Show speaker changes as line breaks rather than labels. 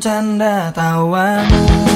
Canda tawamu